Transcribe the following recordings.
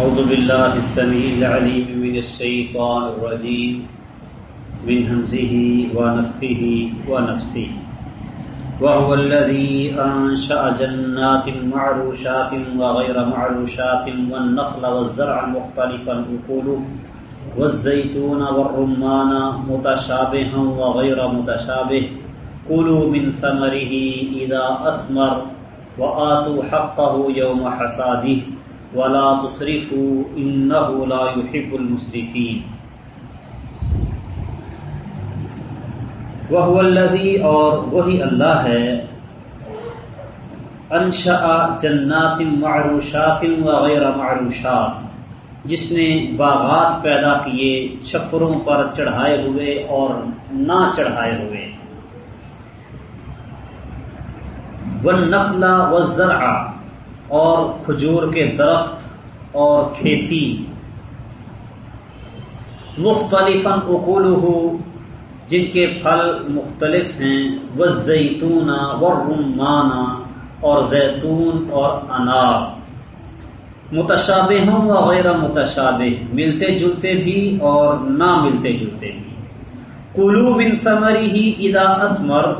أعوذ بالله السميع العليم من الشيطان الرجيم. من همزه ونفخه ونفسه. وهو الذي أنشأ جنات معروشات وغير معروشات والنخل والزرع مختلفا أكله والزيتون والرمان متشابها وغير متشابه. كلوا من ثمره إذا أثمر وآتوا حقه يوم حصاده. ولا تصرفوا انه لا يحب المسرفين. وهو الذي اور وہی اللہ ہے. انشاء جنات معروشات وغیر معروشات. جس نے باغات پیدا کیے، چھپروں پر چڑھائے ہوئے اور نہ چڑھائے ہوئے. والنخل والزرع اور کھجور کے درخت اور کھیتی۔ مختلف اقول جن کے پھل مختلف ہیں وہ زیتون و رمانہ اور زیتون اور انار۔ متشابہ ہوں و غیر متشابہ، ملتے جلتے بھی اور نہ ملتے جلتے بھی۔ کلو بن ثمری ہی ادا اسمر،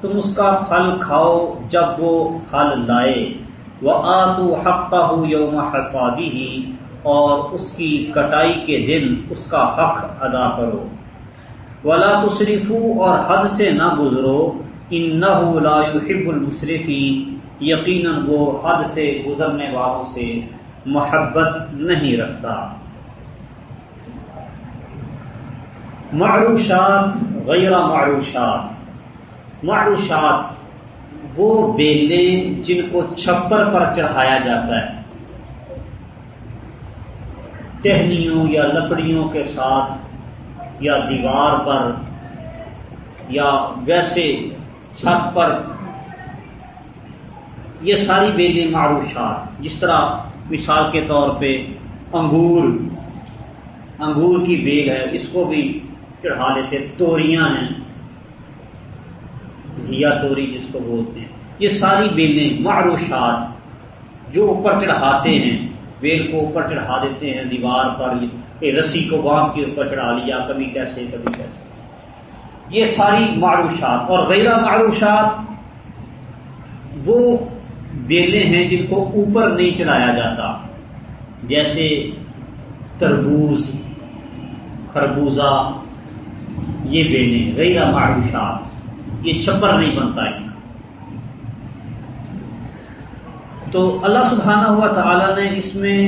تم اس کا پھل کھاؤ جب وہ پھل لائے۔ وہ آتو حق یوم حسادی ہی اور اس کی کٹائی کے دن اس کا حق ادا کرو۔ ولا تصریفو اور حد سے نہ گزرو ان نہ يحب المصرفی یقیناً وہ حد سے گزرنے والوں سے محبت نہیں رکھتا۔ معروشات غیر معروشات۔ معروشات وہ بیلے جن کو چھپر پر چڑھایا جاتا ہے۔ ٹہنیوں یا لکڑیوں کے ساتھ یا دیوار پر یا ویسے چھت پر، یہ ساری بیلیں معروشات۔ جس طرح مثال کے طور پہ انگور انگور کی بیل ہے، اس کو بھی چڑھا لیتے، توریاں ہیں۔ گھیا توری جس کو بولتے ہیں۔ یہ ساری بیلیں، معروشات جو اوپر چڑھاتے ہیں، بیل کو اوپر چڑھا دیتے ہیں دیوار پر رسی کو باندھ کے اوپر چڑھا لیا، کبھی کیسے کبھی کیسے۔ یہ ساری معروشات اور غیر معروشات وہ بیلیں ہیں جن کو اوپر نہیں چڑھایا جاتا۔ جیسے تربوز، خربوزہ، یہ بیلیں، غیر معروشات۔ یہ چھپر نہیں بنتا ہے۔ تو اللہ سبحانہ ہوا تعالی نے اس میں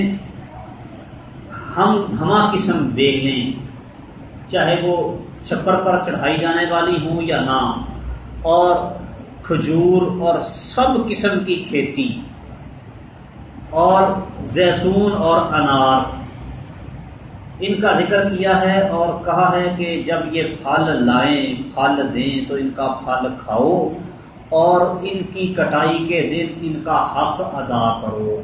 ہم ہما قسم بیگ لیں، چاہے وہ چھپر پر چڑھائی جانے والی ہوں یا نہ، اور کھجور اور سب قسم کی کھیتی، اور زیتون اور انار۔ ان کا ذکر کیا ہے اور کہا ہے کہ جب یہ پھل لائیں، پھل دیں تو ان کا پھل کھاؤ اور ان کی کٹائی کے دن ان کا حق ادا کرو۔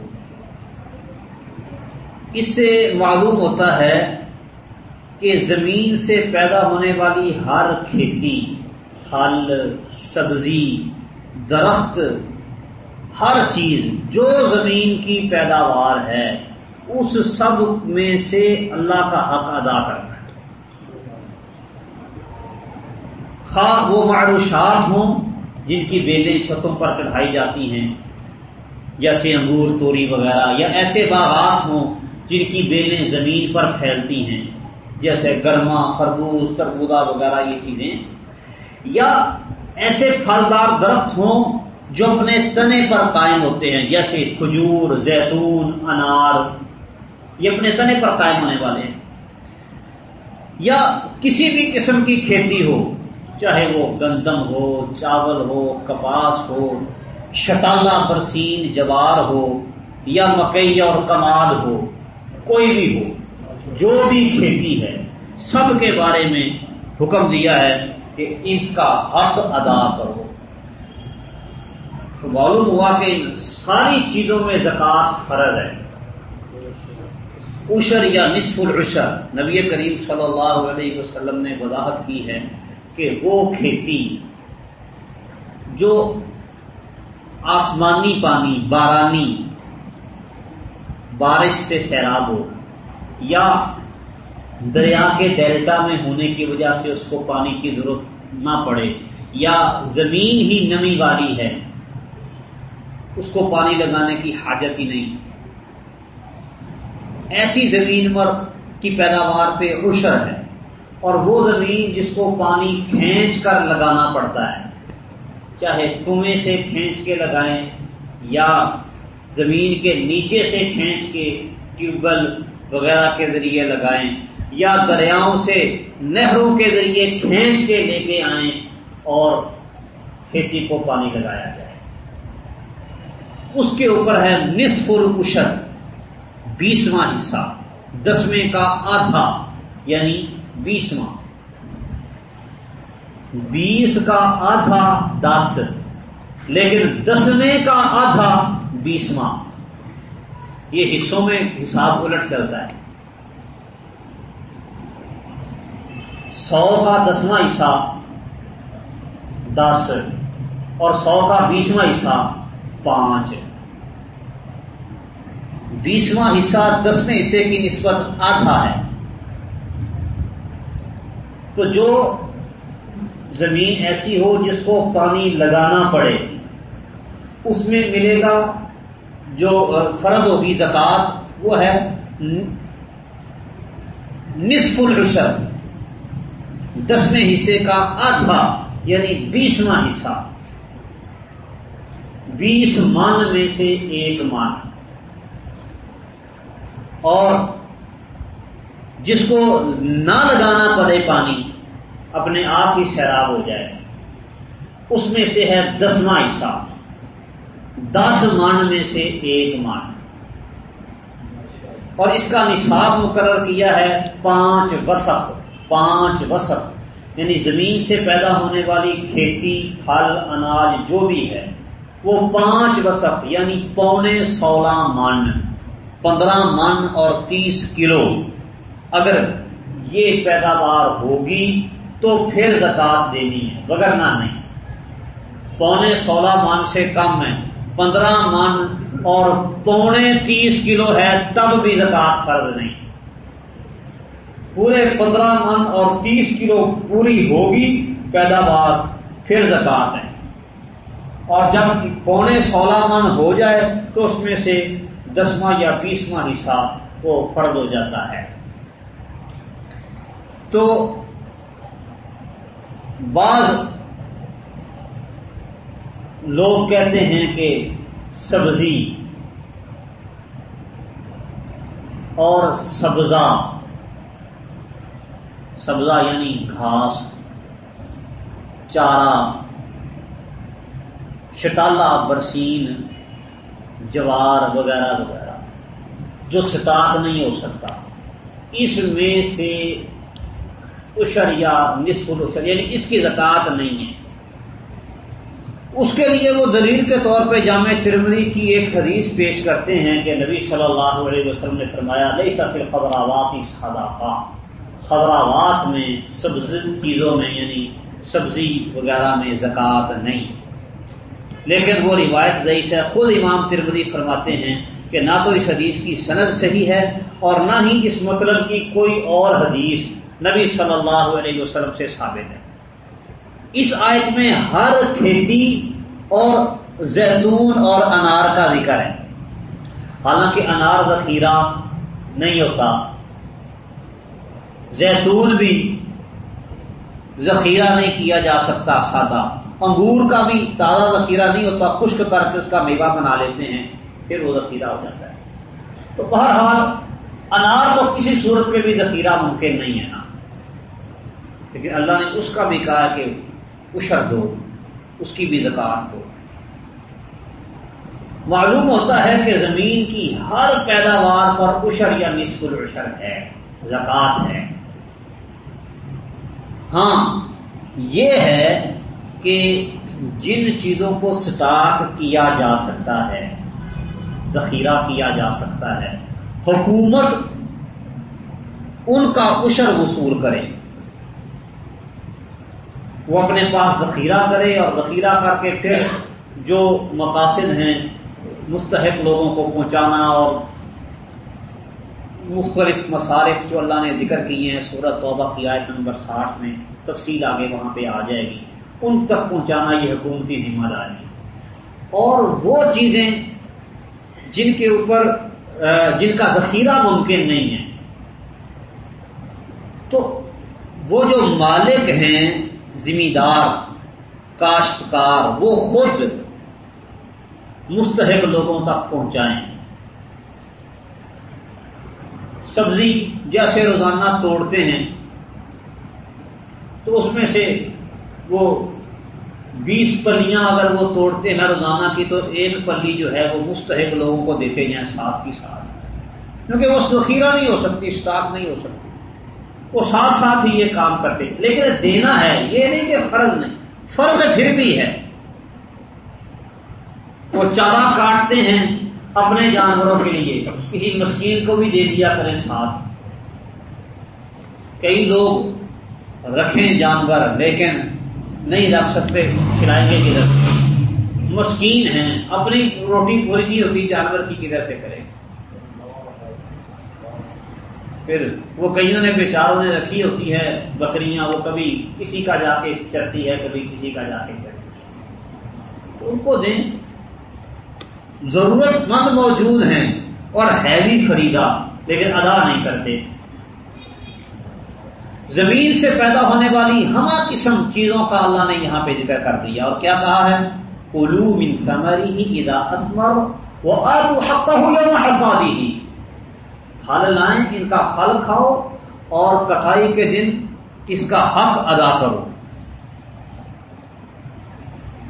اس سے معلوم ہوتا ہے کہ زمین سے پیدا ہونے والی ہر کھیتی، پھل، سبزی، درخت، ہر چیز جو زمین کی پیداوار ہے اس سب میں سے اللہ کا حق ادا کرنا خواہ وہ معروشات ہوں جن کی بیلیں چھتوں پر چڑھائی جاتی ہیں، جیسے انگور، توری وغیرہ، یا ایسے باغات ہوں جن کی بیلیں زمین پر پھیلتی ہیں، جیسے گرما، خربوز، تربوزہ وغیرہ، یہ چیزیں۔ یا ایسے پھلدار درخت ہوں جو اپنے تنے پر قائم ہوتے ہیں، جیسے کھجور، زیتون، انار یہ اپنے تنے پر قائم ہونے والے ہیں۔ یا کسی بھی قسم کی کھیتی ہو، چاہے وہ گندم ہو، چاول ہو، کپاس ہو شٹالہ برسین، جوار ہو، یا مکئی اور کماد ہو، کوئی بھی ہو، جو بھی کھیتی ہے، سب کے بارے میں حکم دیا ہے کہ اس کا حق ادا کرو۔ تو معلوم ہوا کہ ساری چیزوں میں زکوٰۃ فرض ہے۔ عشر یا نصف العشر نبی کریم صلی اللہ علیہ وسلم نے وضاحت کی ہے کہ وہ کھیتی جو آسمانی پانی، بارانی، بارش سے سیراب ہو یا دریا کے ڈیلٹا میں ہونے کی وجہ سے اس کو پانی کی ضرورت نہ پڑے یا زمین ہی نمی والی ہے، اس کو پانی لگانے کی حاجت ہی نہیں۔ ایسی زمین پر کی پیداوار پہ عشر ہے اور وہ زمین جس کو پانی کھینچ کر لگانا پڑتا ہے۔ چاہے کنویں سے کھینچ کے لگائیں یا زمین کے نیچے سے کھینچ کے ٹیوب ویل وغیرہ کے ذریعے لگائیں یا دریاؤں سے نہروں کے ذریعے کھینچ کے لے کے آئیں اور کھیتی کو پانی لگایا جائے۔ اس کے اوپر ہے نصف العشر۔ بیسواں حصہ، دسویں کا آدھا یعنی بیسواں۔ بیس کا آدھا دس، لیکن دسویں کا آدھا بیسواں۔ یہ حصوں میں حساب الٹ چلتا ہے۔ سو کا دسواں حصہ دس اور سو کا بیسواں حصہ پانچ۔ بیسواں حصہ دسویں حصے کی نسبت آدھا ہے۔ تو جو زمین ایسی ہو جس کو پانی لگانا پڑے، اس میں ملے گا جو فرض ہوگی زکات وہ ہے نصف العشر۔ دسویں حصے کا آدھا یعنی بیسواں حصہ۔ بیس مان میں سے ایک مان۔ اور جس کو نہ لگانا پڑے پانی، اپنے آپ ہی سیراب ہو جائے اس میں سے ہے دسواں حصہ۔ دس مان میں سے ایک مان اور اس کا نصاب مقرر کیا ہے پانچ وسط پانچ وسط۔ یعنی زمین سے پیدا ہونے والی کھیتی، پھل، اناج، جو بھی ہے، وہ پانچ وسط یعنی پونے سولہ من پندرہ من اور تیس کلو۔ اگر یہ پیداوار ہوگی تو پھر زکات دینی ہے وغیرہ نہیں۔ پونے سولہ من سے کم ہے، پندرہ من اور پونے تیس کلو ہے، تب بھی زکات فرض نہیں۔ پورے پندرہ من اور تیس کلو پوری ہوگی، پیداوار پھر زکات ہے۔ اور جب پونے سولہ من ہو جائے تو اس میں سے دسواں یا بیسواں حصہ وہ فرد ہو جاتا ہے۔ تو بعض لوگ کہتے ہیں کہ سبزی اور سبزہ سبزہ یعنی گھاس، چارہ شٹالا برسین جوار وغیرہ وغیرہ، جو ستاق نہیں ہو سکتا۔ اس میں سے اشر یا نصف الشر یعنی اس کی زکات نہیں ہے۔ اس کے لیے وہ دلیل کے طور پہ جامع ترمنی کی ایک حدیث پیش کرتے ہیں کہ نبی صلی اللہ علیہ وسلم نے فرمایا نہیں سفر خبراوات اس خدا خبراوات میں سبز چیزوں میں یعنی سبزی وغیرہ میں زکوٰۃ نہیں۔ لیکن وہ روایت ضعیف ہے۔ خود امام ترمدی فرماتے ہیں کہ نہ تو اس حدیث کی سند صحیح ہے اور نہ ہی اس مطلب کی کوئی اور حدیث نبی صلی اللہ علیہ وسلم سے ثابت ہے۔ اس آیت میں ہر کھیتی اور زیتون اور انار کا ذکر ہے۔ حالانکہ انار ذخیرہ نہیں ہوتا۔ زیتون بھی ذخیرہ نہیں کیا جا سکتا سادہ۔ انگور کا بھی تازہ ذخیرہ نہیں ہوتا، خشک کر کے اس کا میوہ بنا لیتے ہیں، پھر وہ ذخیرہ ہو جاتا ہے۔ تو بہرحال، انار تو کسی صورت میں بھی ذخیرہ ممکن نہیں ہے نا۔ لیکن اللہ نے اس کا بھی کہا کہ اشر دو، اس کی بھی زکات دو۔ معلوم ہوتا ہے کہ زمین کی ہر پیداوار پر اشر یا نصف العشر ہے زکات ہے۔ ہاں یہ ہے کہ جن چیزوں کو سٹاک کیا جا سکتا ہے، ذخیرہ کیا جا سکتا ہے، حکومت ان کا اشر وصول کرے۔ وہ اپنے پاس ذخیرہ کرے اور ذخیرہ کر کے پھر جو مقاصد ہیں مستحق لوگوں کو پہنچانا اور مختلف مصارف جو اللہ نے ذکر کیے ہیں سورت توبہ کی آیت نمبر ساٹھ میں تفصیل آگے وہاں پہ آ جائے گی۔ ان تک پہنچانا یہ حکومتی ذمہ داری اور وہ چیزیں جن کے اوپر جن کا ذخیرہ ممکن نہیں ہے، تو وہ جو مالک ہیں ذمہ دار کاشتکار، وہ خود مستحق لوگوں تک پہنچائیں۔ سبزی جیسے روزانہ توڑتے ہیں، تو اس میں سے وہ بیس پلیاں اگر وہ توڑتے ہیں روزانہ کی، تو ایک پلی جو ہے وہ مستحق لوگوں کو دیتے جائیں ساتھ کی ساتھ۔ کیونکہ وہ ذخیرہ نہیں ہو سکتی اسٹاک نہیں ہو سکتی۔ وہ ساتھ ساتھ ہی یہ کام کرتے لیکن دینا ہے، یہ نہیں کہ فرض نہیں، فرض پھر بھی ہے۔ وہ چارہ کاٹتے ہیں اپنے جانوروں کے لیے۔ کسی مسکین کو بھی دے دیا کریں ساتھ۔ کئی لوگ رکھیں جانور، لیکن نہیں رکھ سکتے کھلائیں گے کدھر؟ مسکین ہیں، اپنی روٹی پوری نہیں ہوتی جانور کی کدھر سے کریں؟ پھر وہ کئیوں نے بیچاروں نے رکھی ہوتی ہے بکریاں، وہ کبھی کسی کا جا کے چرتی ہے، کبھی کسی کا جا کے چرتی ہے۔ ان کو دیں۔ ضرورت مند موجود ہیں اور ہے بھی خریدا لیکن ادا نہیں کرتے۔ زمین سے پیدا ہونے والی ہما قسم چیزوں کا اللہ نے یہاں پہ ذکر کر دیا۔ اور کیا کہا ہے؟ علوم ان سمری ہی ادا اسمر وہ حق حسادی ہی پھل لائیں، ان کا پھل کھاؤ اور کٹائی کے دن اس کا حق ادا کرو۔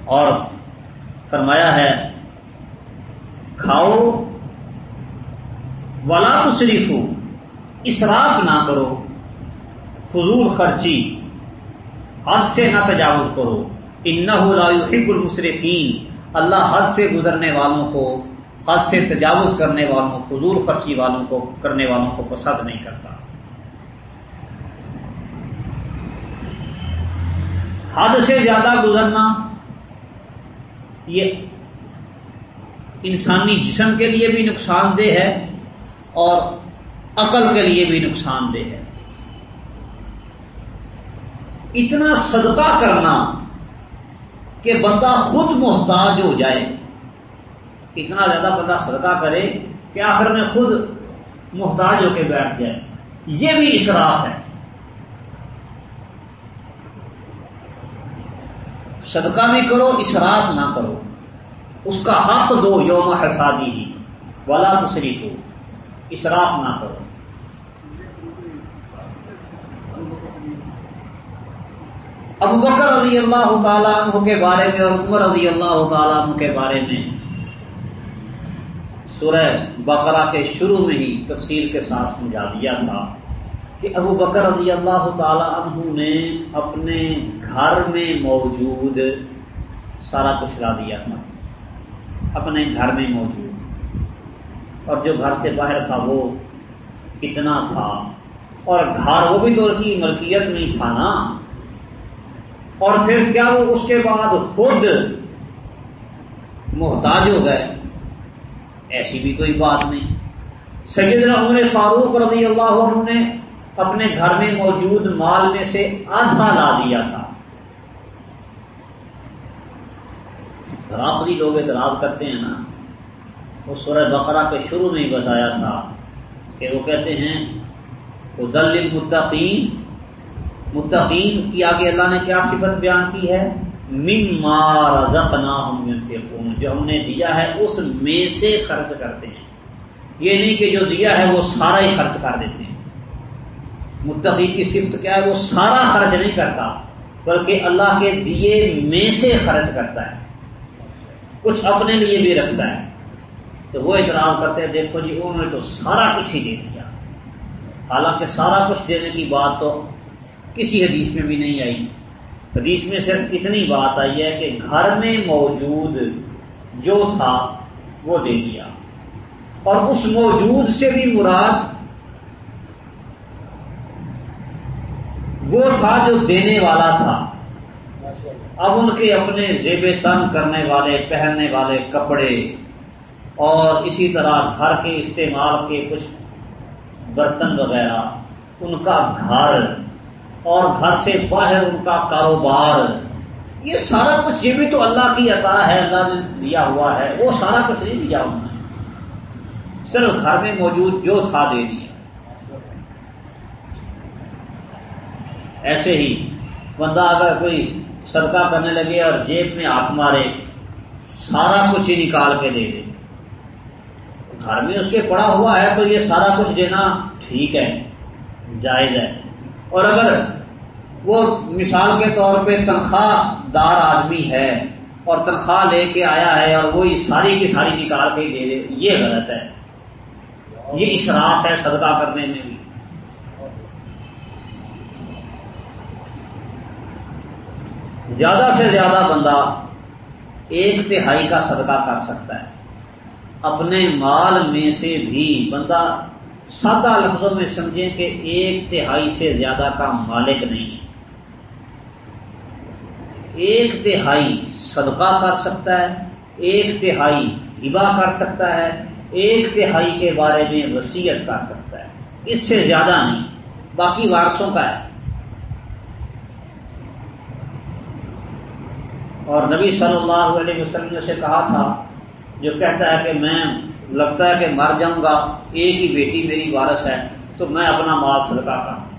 اور فرمایا ہے، کھاؤ، ولا تو شریف ہو اسراف نہ کرو۔ فضول خرچی۔ حد سے نہ تجاوز کرو۔ ان اتنا صدقہ کرنا کہ بندہ خود محتاج ہو جائے۔ اتنا زیادہ بندہ صدقہ کرے کہ آخر میں خود محتاج ہو کے بیٹھ جائے۔ یہ بھی اشراف ہے۔ صدقہ بھی کرو اشراف نہ کرو۔ اس کا حق دو، یوم حسادی ہی۔ ولا تو ہو اشراف نہ کرو۔ ابو بکر رضی اللہ تعالیٰ عنہ کے بارے میں اور عمر رضی اللہ تعالیٰ عنہ کے بارے میں سورہ بقرہ کے شروع میں ہی تفصیل کے ساتھ سمجھا دیا تھا کہ ابو بکر رضی اللہ تعالی عنہ نے اپنے گھر میں موجود سارا کچھ لا دیا تھا، اپنے گھر میں موجود۔ اور جو گھر سے باہر تھا وہ کتنا تھا؟ اور گھر وہ بھی تو کی ملکیت میں تھا نا۔ اور پھر کیا وہ اس کے بعد خود محتاج ہو گئے؟ ایسی بھی کوئی بات نہیں۔ سیدنا عمر فاروق رضی اللہ عنہ نے اپنے گھر میں موجود مال میں سے آدھا لا دیا تھا۔ رافری لوگ اعتراض کرتے ہیں نا، وہ سورہ بقرہ کے شروع میں ہی بتایا تھا کہ وہ کہتے ہیں وہ دل متقین متقین کی آگے اللہ نے کیا صفت بیان کی ہے؟ من مار جو ہم نے دیا ہے اس میں سے خرچ کرتے ہیں۔ یہ نہیں کہ جو دیا ہے وہ سارا ہی خرچ کر دیتے ہیں۔ متقی کی صفت کیا ہے؟ وہ سارا خرچ نہیں کرتا، بلکہ اللہ کے دیے میں سے خرچ کرتا ہے۔ کچھ اپنے لیے بھی رکھتا ہے۔ تو وہ اعتراض کرتے ہیں، دیکھو جی انہوں نے تو سارا کچھ ہی دے دیا۔ حالانکہ سارا کچھ دینے کی بات تو کسی حدیث میں بھی نہیں آئی۔ حدیث میں صرف اتنی بات آئی ہے کہ گھر میں موجود جو تھا، وہ دے دیا۔ اور اس موجود سے بھی مراد وہ تھا جو دینے والا تھا۔ اب ان کے اپنے زیب تن کرنے والے، پہننے والے کپڑے اور اسی طرح گھر کے استعمال کے کچھ برتن وغیرہ، ان کا گھر اور گھر سے باہر ان کا کاروبار۔ یہ سارا کچھ یہ بھی تو اللہ کی عطا ہے، اللہ نے دیا ہوا ہے۔ وہ سارا کچھ نہیں دیا انہوں نے صرف گھر میں موجود جو تھا دے دیا۔ ایسے ہی بندہ اگر کوئی صدقہ کرنے لگے اور جیب میں ہاتھ مارے، سارا کچھ ہی نکال کے دے دے۔ گھر میں اس کے پڑا ہوا ہے تو یہ سارا کچھ دینا ٹھیک ہے، جائز ہے۔ اور اگر وہ مثال کے طور پہ تنخواہ دار آدمی ہے اور تنخواہ لے کے آیا ہے اور وہی ساری کی ساری نکال کے دے دے، یہ غلط ہے۔ یہ اشراف ہے صدقہ کرنے میں بھی۔ زیادہ سے زیادہ بندہ ایک تہائی کا صدقہ کر سکتا ہے۔ اپنے مال میں سے بھی بندہ سادہ لفظوں میں سمجھیں کہ ایک تہائی سے زیادہ کا مالک نہیں ایک تہائی صدقہ کر سکتا ہے، ایک تہائی ہبا کر سکتا ہے، ایک تہائی کے بارے میں وسیعت کر سکتا ہے۔ اس سے زیادہ نہیں، باقی وارسوں کا ہے۔ اور نبی صلی اللہ علیہ وسلم نے سے کہا تھا، جو کہتا ہے کہ میں لگتا ہے کہ مر جاؤں گا، ایک ہی بیٹی میری وارث ہے، تو میں اپنا مال صدقہ کروں۔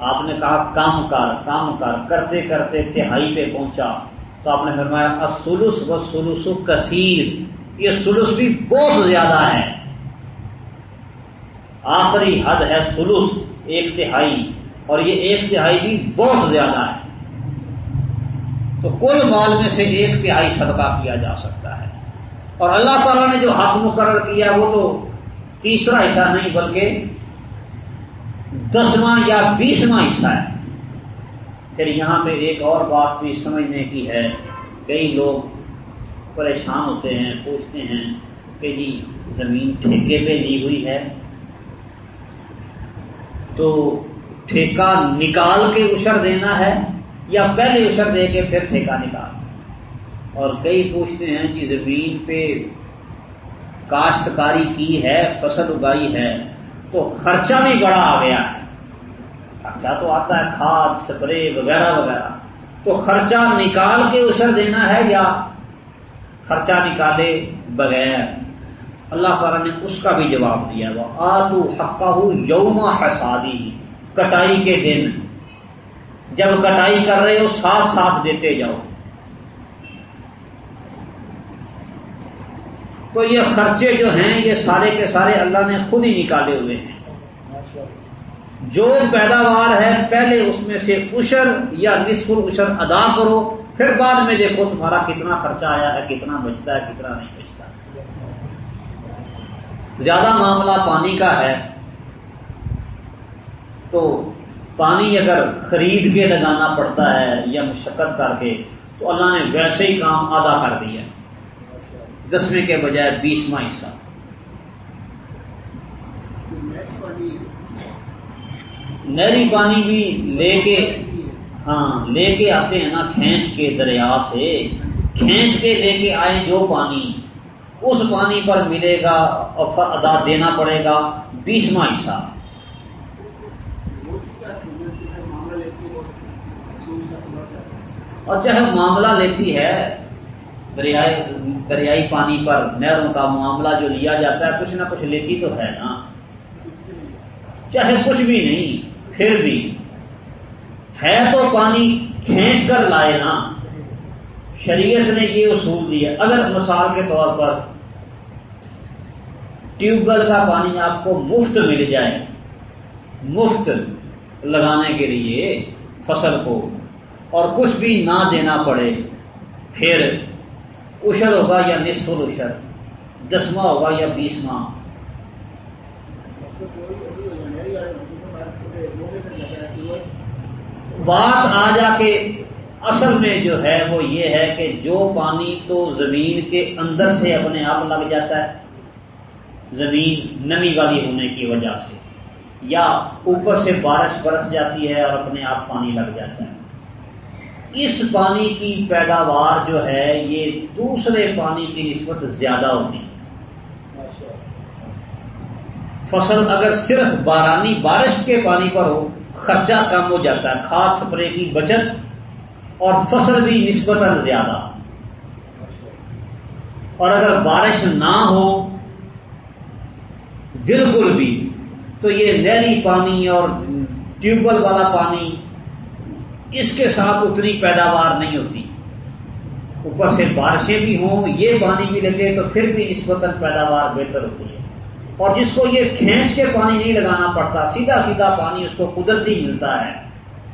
آپ نے کہا، کام کر کام کر، کرتے کرتے تہائی پہ پہنچا۔ تو آپ نے فرمایا سلوس و سلوس کثیر۔ یہ سلوس بھی بہت زیادہ ہے۔ آخری حد ہے سلوس ایک تہائی۔ اور یہ ایک تہائی بھی بہت زیادہ ہے۔ تو کل مال میں سے ایک تہائی صدقہ کیا جا سکتا ہے۔ اور اللہ تعالیٰ نے جو حق مقرر کیا وہ تو تیسرا حصہ نہیں بلکہ دسواں یا بیسواں حصہ ہے۔ پھر یہاں پہ ایک اور بات بھی سمجھنے کی ہے۔ کئی لوگ پریشان ہوتے ہیں، پوچھتے ہیں کہ جی زمین ٹھیکے پہ لی ہوئی ہے۔ تو ٹھیکہ نکال کے اشر دینا ہے یا پہلے اشر دے کے پھر ٹھیکہ نکال؟ اور کئی پوچھتے ہیں کہ زمین پہ کاشتکاری کی ہے، فصل اگائی ہے، تو خرچہ بھی بڑا آ گیا ہے۔ خرچہ تو آتا ہے، کھاد، سپرے وغیرہ وغیرہ۔ تو خرچہ نکال کے اشر دینا ہے یا خرچہ نکالے بغیر؟ اللہ تعالیٰ نے اس کا بھی جواب دیا، وہ آتو حقہ یوم حسادی، کٹائی کے دن۔ جب کٹائی کر رہے ہو، ساتھ ساتھ دیتے جاؤ۔ تو یہ خرچے جو ہیں، یہ سارے کے سارے اللہ نے خود ہی نکالے ہوئے ہیں۔ جو پیداوار ہے، پہلے اس میں سے اشر یا نصف اشر ادا کرو، پھر بعد میں دیکھو تمہارا کتنا خرچہ آیا ہے، کتنا بچتا ہے، کتنا نہیں بچتا۔ زیادہ معاملہ پانی کا ہے، تو پانی اگر خرید کے لگانا پڑتا ہے یا مشقت کر کے، تو اللہ نے ویسے ہی کام آدھا کر دیا۔ دسویں کے بجائے بیسواں حصہ۔ نہری پانی بھی لے کے ہاں لے کے آتے ہیں نا کھینچ کے دریا سے۔ کھینچ کے لے کے آئے جو پانی، اس پانی پر ملے گا اور ادا دینا پڑے گا بیسواں حصہ۔ اور چاہے معاملہ لیتی ہے دریائی دریائی پانی پر نہروں کا معاملہ جو لیا جاتا ہے، کچھ نہ کچھ لیتی تو ہے نا۔ چاہے کچھ بھی نہیں، پھر بھی۔ ہے تو پانی کھینچ کر لائے نا۔ شریعت نے یہ اصول دیا۔ اگر مثال کے طور پر ٹیوب ویل کا پانی آپ کو مفت مل جائے، مفت لگانے کے لیے فصل کو اور کچھ بھی نہ دینا پڑے، پھر اشر ہوگا یا نصف اشر دسواں ہوگا یا بیسواں۔ بات آ جا کے اصل میں جو ہے وہ یہ ہے کہ جو پانی تو زمین کے اندر سے اپنے آپ لگ جاتا ہے، زمین نمی والی ہونے کی وجہ سے، یا اوپر سے بارش برس جاتی ہے اور اپنے آپ پانی لگ جاتا ہے۔ اس پانی کی پیداوار جو ہے، یہ دوسرے پانی کی نسبت زیادہ ہوتی فصل اگر صرف بارانی بارش کے پانی پر ہو، خرچہ کم ہو جاتا ہے، کھاد سپرے کی بچت اور فصل بھی نسبتاً زیادہ۔ اور اگر بارش نہ ہو، بالکل بھی، تو یہ نہری پانی اور ٹیوب ویل والا پانی اس کے ساتھ اتنی پیداوار نہیں ہوتی۔ اوپر سے بارشیں بھی ہوں، یہ پانی بھی لگے تو پھر بھی نسبتاً پیداوار بہتر ہوتی ہے۔ اور جس کو یہ کھینچ کے پانی نہیں لگانا پڑتا، سیدھا سیدھا پانی اس کو قدرتی ملتا ہے۔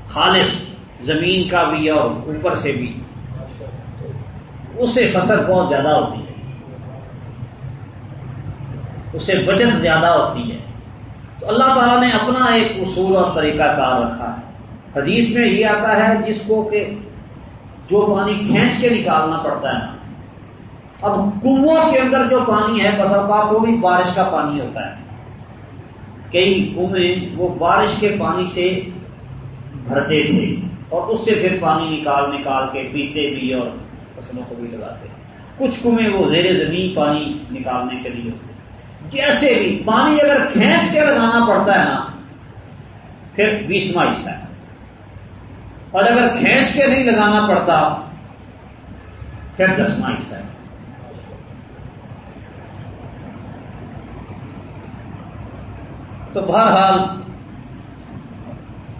خالص زمین کا بھی اور اوپر سے بھی۔ اس سے فصل بہت زیادہ ہوتی ہے۔ اس سے بچت زیادہ ہوتی ہے۔ تو اللہ تعالیٰ نے اپنا ایک اصول اور طریقہ کار رکھا ہے۔ حدیث میں یہ آتا ہے جس کو کہ جو پانی کھینچ کے نکالنا پڑتا ہے۔ نا اب کنواں کے اندر جو پانی ہے، بس اوقات وہ بھی بارش کا پانی ہوتا ہے۔ کئی کنویں وہ بارش کے پانی سے بھرتے تھے اور اس سے پھر پانی نکال نکال کے پیتے بھی اور فصلوں کو بھی لگاتے۔ کچھ کنویں وہ زیر زمین پانی نکالنے کے لیے ہوتے۔ جیسے بھی پانی اگر کھینچ کے لگانا پڑتا ہے نا، پھر بیسواں حصہ ہے۔ اور اگر کھینچ کے نہیں لگانا پڑتا، پھر دسواں حصہ ہے تو بہرحال،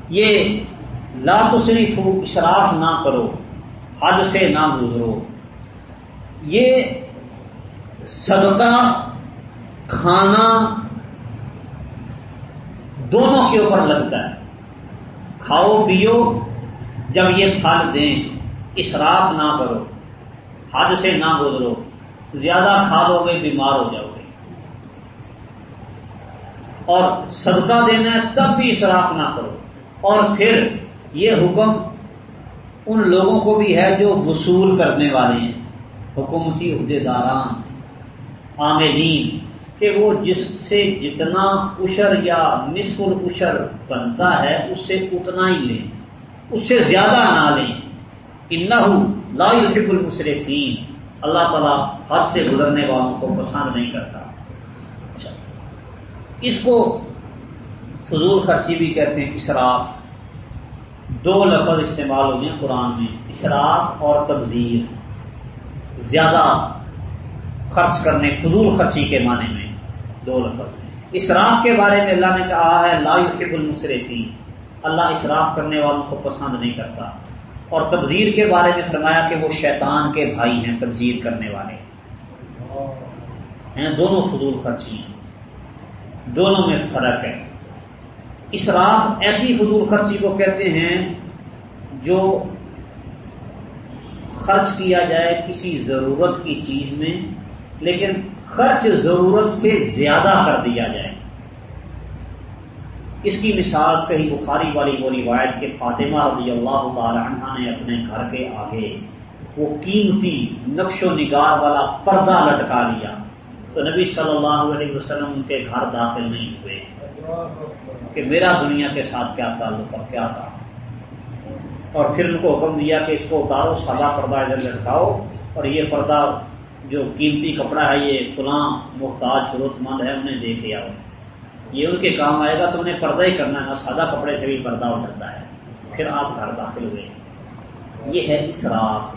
یہ لا تصریف اشراف نہ کرو، حد سے نہ گزرو۔ یہ صدقہ، کھانا دونوں کے اوپر لگتا ہے۔ کھاؤ، پیو جب یہ پھل دیں، اسراف نہ کرو حد سے نہ گزرو، زیادہ کھا دو گے، بیمار ہو جاؤ گے۔ اور صدقہ دینا ہے، تب بھی اسراف نہ کرو۔ اور پھر یہ حکم ان لوگوں کو بھی ہے جو وصول کرنے والے ہیں۔ حکومتی عہدے داران عاملین، کہ وہ جس سے جتنا اشر یا نصف الاشر بنتا ہے، اس سے اتنا ہی لیں۔ اس سے زیادہ نہ لیں۔ لا يحب المصرفین اللہ تعالیٰ حد سے گزرنے والوں کو پسند نہیں کرتا۔ اچھا۔ اس کو فضول خرچی بھی کہتے ہیں، اسراف۔ دو لفظ استعمال ہو گئے قرآن میں، اسراف اور تبذیر۔ زیادہ خرچ کرنے، فضول خرچی کے معنی میں دو لفظ۔ اسراف کے بارے میں اللہ نے کہا ہے، لا يحب المصرفین اللہ اسراف کرنے والوں کو پسند نہیں کرتا۔ اور تبذیر کے بارے میں فرمایا کہ وہ شیطان کے بھائی ہیں، تبذیر کرنے والے۔ ہیں، دونوں فضول خرچی ہیں۔ دونوں میں فرق ہے۔ اسراف ایسی فضول خرچی کو کہتے ہیں جو خرچ کیا جائے کسی ضرورت کی چیز میں، لیکن خرچ ضرورت سے زیادہ کر دیا جائے۔ اس کی مثال صحیح بخاری والی وہ روایت کے فاطمہ رضی اللہ تعالی عنہ نے اپنے گھر کے آگے وہ قیمتی نقش و نگار والا پردہ لٹکا لیا۔ تو نبی صلی اللہ علیہ وسلم ان کے گھر داخل نہیں ہوئے۔ کہ میرا دنیا کے ساتھ کیا تعلق اور کیا تھا اور پھر ان کو حکم دیا کہ اس کو اتارو، سادہ پردہ ادھر لٹکاؤ۔ اور یہ پردہ جو قیمتی کپڑا ہے، یہ فلاں محتاج ضرورت مند ہے، انہیں دے کے آؤ۔ یہ ان کے کام آئے گا تو انہیں پردہ ہی کرنا ہے سادہ کپڑے سے بھی پردہ اٹھتا ہے۔ پھر آپ گھر داخل ہوئے۔ یہ ہے اسراف۔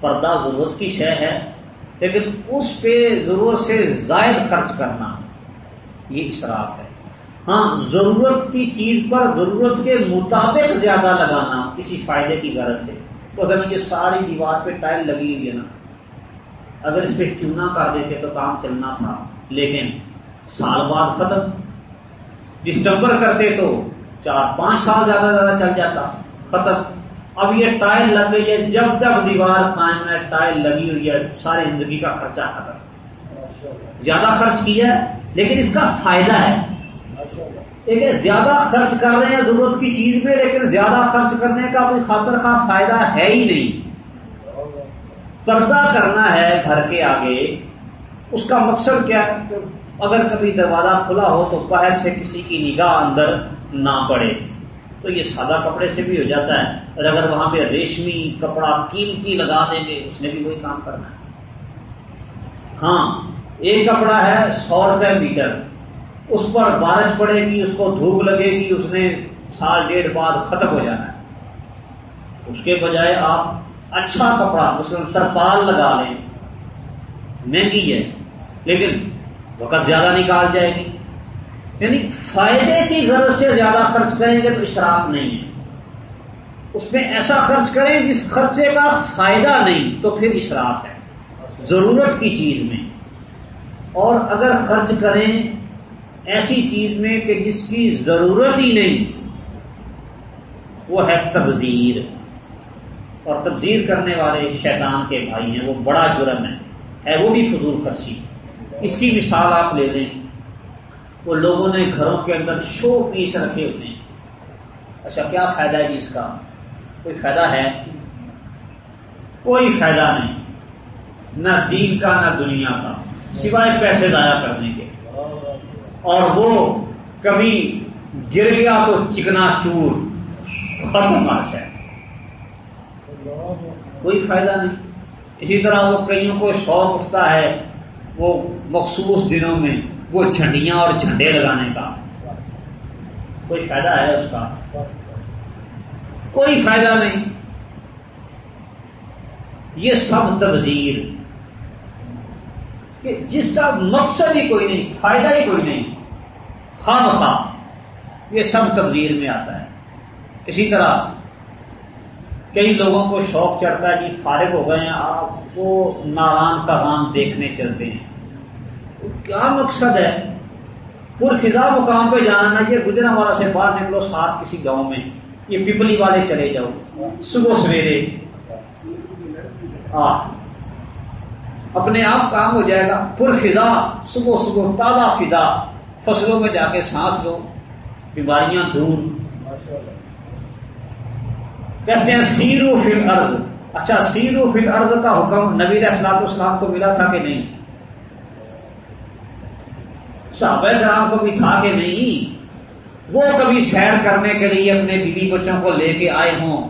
پردہ ضرورت کی شے ہے، لیکن اس پہ ضرورت سے زائد خرچ کرنا یہ اسراف ہے۔ ہاں ضرورت کی چیز پر ضرورت کے مطابق زیادہ لگانا کسی فائدے کی غرض سے۔ تو اگر یہ ساری دیوار پہ ٹائل لگی ہوئی ہے نا، اگر اس پہ چونا کر دیتے تو کام چلنا تھا، لیکن سال بعد ختم۔ ڈسٹمبر کرتے تو چار پانچ سال زیادہ زیادہ چل جاتا۔ ختم۔ اب یہ ٹائل لگ گئی ہے۔ جب تک دیوار قائم ہے، ٹائل لگی ہوئی ہے۔ ساری زندگی کا خرچہ ختم۔ زیادہ خرچ کیا ہے، لیکن اس کا فائدہ ہے۔ ایک زیادہ خرچ کر رہے ہیں ضرورت کی چیز میں لیکن زیادہ خرچ کرنے کا کوئی خاطر خواہ فائدہ ہے ہی نہیں۔ پردہ کرنا ہے گھر کے آگے۔ اس کا مقصد کیا؟ ہے اگر کبھی دروازہ کھلا ہو تو باہر سے کسی کی نگاہ اندر نہ پڑے۔ تو یہ سادہ کپڑے سے بھی ہو جاتا ہے۔ اور اگر وہاں پہ ریشمی کپڑا قیمتی لگا دیں گے، اس نے بھی وہی کام کرنا ہے۔ ہاں ایک کپڑا ہے سو روپے میٹر۔ اس پر بارش پڑے گی، اس کو دھوپ لگے گی، اس نے سال ڈیڑھ بعد ختم ہو جانا ہے۔ اس کے بجائے آپ اچھا کپڑا، مثلاً ترپال لگا لیں۔ مہنگی ہے، لیکن وقت زیادہ نکال جائے گی۔ یعنی فائدے کی غرض سے زیادہ خرچ کریں گے تو اشراف نہیں ہے۔ اس میں ایسا خرچ کریں جس خرچے کا فائدہ نہیں تو پھر اشراف ہے۔ ضرورت کی چیز میں۔ اور اگر خرچ کریں ایسی چیز میں کہ جس کی ضرورت ہی نہیں، وہ ہے تبذیر۔ اور تبذیر کرنے والے شیطان کے بھائی ہیں، وہ بڑا جرم ہے۔ ہے وہ بھی فضول خرچی۔ اس کی مثال آپ لے لیں۔ وہ لوگوں نے گھروں کے اندر شو پیس رکھے ہوتے ہیں۔ اچھا کیا فائدہ ہے جی اس کا؟ کوئی فائدہ ہے؟ کوئی فائدہ نہیں۔ نہ دین کا، نہ دنیا کا۔ سوائے پیسے ضائع کرنے کے۔ اور وہ کبھی گر گیا تو چکنا چور، ختم مارش ہے کوئی فائدہ نہیں۔ اسی طرح وہ کئیوں کو شوق اٹھتا ہے۔ وہ مخصوص دنوں میں وہ جھنڈیاں اور جھنڈے لگانے کا۔ کوئی فائدہ ہے اس کا؟ کوئی فائدہ نہیں۔ یہ سب تبذیر۔ کہ جس کا مقصد ہی کوئی نہیں، فائدہ ہی کوئی نہیں۔ خام خواہ یہ سب تبذیر میں آتا ہے۔ اسی طرح کئی لوگوں کو شوق چڑھتا ہے کہ فارغ ہو گئے ہیں، آپ وہ ناران کا کام دیکھنے چلتے ہیں۔ کیا مقصد ہے؟ پور فضا مقام پہ جانا یہ گجرا والا سے باہر نکلو، ساتھ کسی گاؤں میں، یہ پیپلی والے چلے جاؤ۔ صبح سویرے۔ اپنے آپ کام ہو جائے گا۔ پر فضا صبح صبح تازہ فضا۔ فصلوں میں جا کے سانس لو۔ بیماریاں دور۔ کہتے ہیں سیرو فل ارد اچھا سیرو فل ارد کا حکم نبی اسلام اسلام کو ملا تھا کہ نہیں؟ صحابہ کرام کو بھی تھا کہ نہیں؟ وہ کبھی سیر کرنے کے لیے اپنے بیوی بچوں کو لے کے آئے ہوں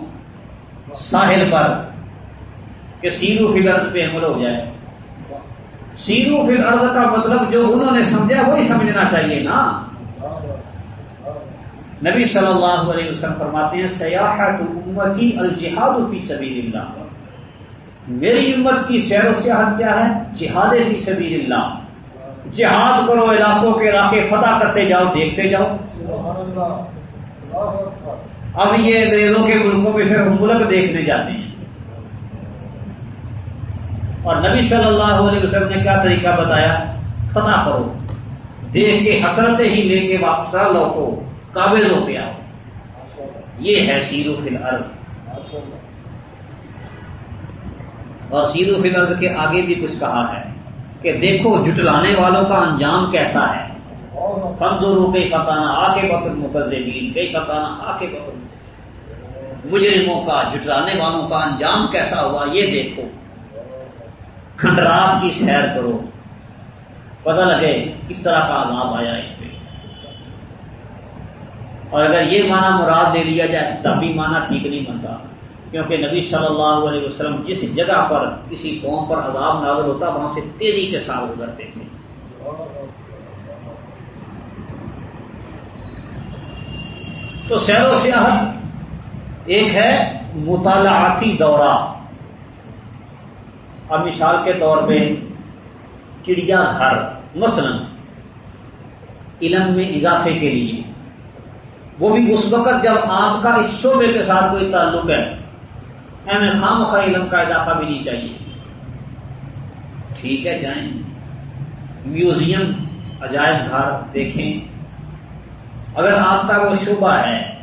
ساحل پر کہ سیرو فل ارد پہ عمل ہو جائے۔ سیرو فل ارد کا مطلب جو انہوں نے سمجھا وہی سمجھنا چاہیے نا۔ نبی صلی اللہ علیہ وسلم فرماتے ہیں، سیاحت امتی الجہاد فی سبیل اللہ۔ میری امت کی سیر و سیاحت کیا ہے؟ جہاد فی سبیل اللہ۔ جہاد کرو علاقوں کے علاقے، فتح کرتے جاؤ، دیکھتے جاؤ۔ اب یہ انگریزوں کے ملکوں میں صرف ملک دیکھنے جاتے ہیں۔ اور نبی صلی اللہ علیہ وسلم نے کیا طریقہ بتایا؟ فتح کرو۔ دیکھ کے حسرتیں ہی لے کے واپس لوٹو۔ قابل ہو گیا۔ یہ ہے سیرو فل ارض اور سیرو فل ارض کے آگے بھی کچھ کہا ہے کہ دیکھو جٹلانے والوں کا انجام کیسا ہے۔ فندورو کئی فتانہ آ کے وقت مقزمین کئی فتانہ آ کے وقت مجرموں کا جٹلانے والوں کا انجام کیسا ہوا یہ دیکھو۔ کھنڈرات کی سیر کرو۔ پتہ لگے کس طرح کا عذاب آیا ان پہ۔ اور اگر یہ معنی مراد دے لیا جائے تب بھی معنی ٹھیک نہیں بنتا۔ کیونکہ نبی صلی اللہ علیہ وسلم جس جگہ پر کسی قوم پر عذاب نازل ہوتا، وہاں سے تیزی کے ساتھ گزرتے تھے۔ تو سیر و سیاحت ایک ہے مطالعاتی دورہ۔ اب مثال کے طور پہ چڑیا گھر مثلا علم میں اضافے کے لیے۔ وہ بھی اس وقت جب آپ کا اس شعبے کے ساتھ کوئی تعلق ہے۔ ایم خام خواہ علم کا اضافہ بھی نہیں چاہیے۔ ٹھیک ہے، جائیں۔ میوزیم عجائب گھر دیکھیں۔ اگر آپ کا وہ شعبہ ہے،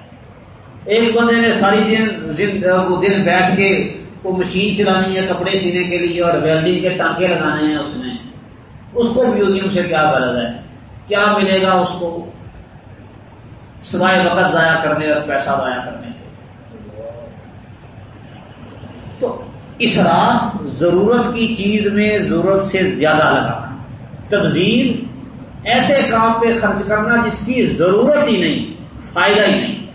ایک بندے نے ساری دن وہ دن بیٹھ کے وہ مشین چلانی ہے کپڑے سینے کے لیے اور ویلڈنگ کے ٹانکے لگانے ہیں اس نے۔ اس کو میوزیم سے کیا غرض ہے؟ کیا ملے گا اس کو؟ سوائے وقت ضائع کرنے اور پیسہ ضائع کرنے کے۔ تو اسراف ضرورت کی چیز میں ضرورت سے زیادہ لگانا۔ تبزیر ایسے کام پہ خرچ کرنا جس کی ضرورت ہی نہیں، فائدہ ہی نہیں۔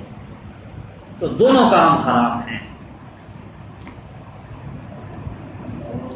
تو دونوں کام خراب ہیں۔